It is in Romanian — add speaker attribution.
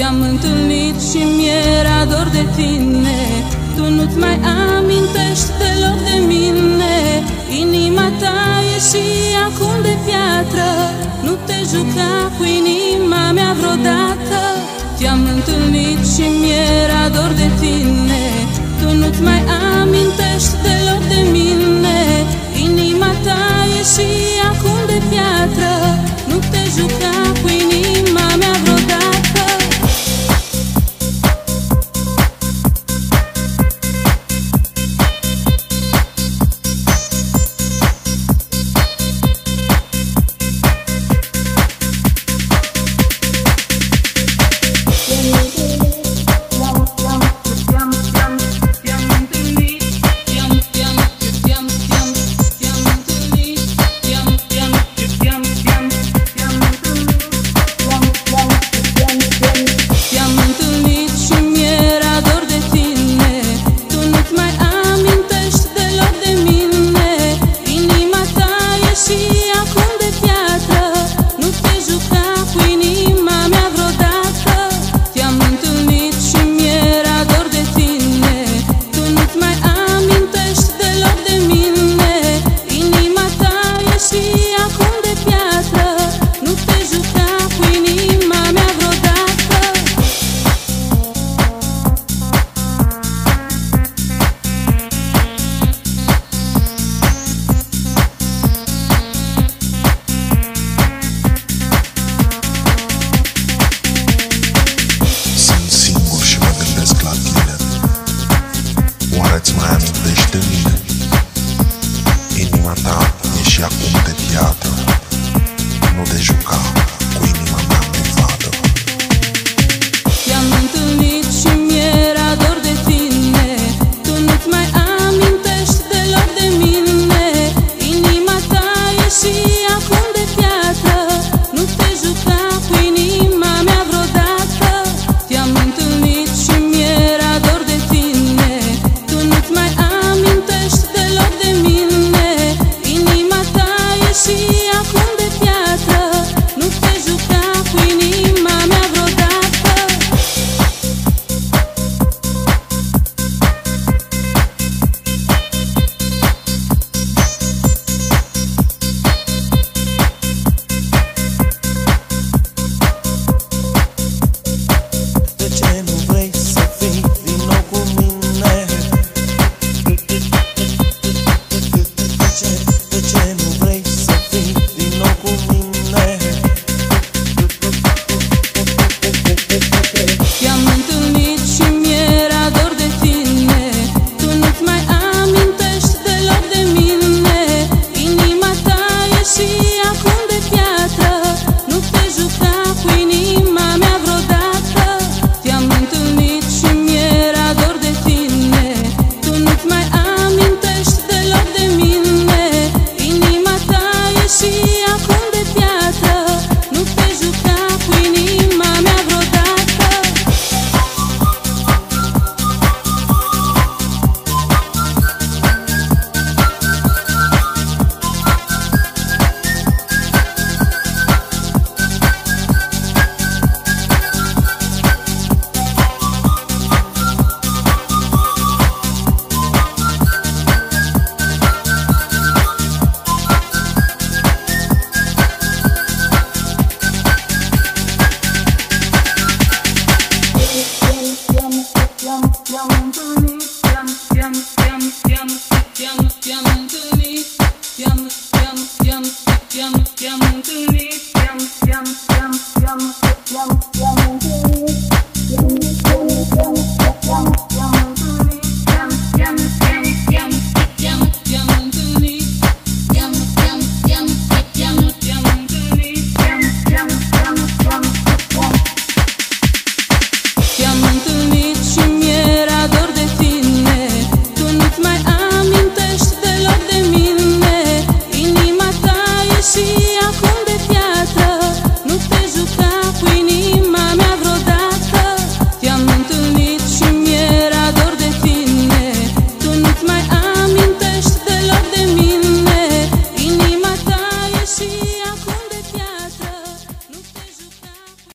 Speaker 1: Te-am întâlnit și mi-era dor de tine. Tu nu-ți mai amintești deloc de mine. Inima ta e și acum de piatră. Nu te juca cu inima mea vreodată. Te-am întâlnit și mi-era dor de tine. мотав, ніж як у Yum, yum, yum, yum, yum, yum.